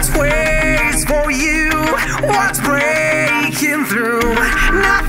What's ways for you? What's breaking through? Not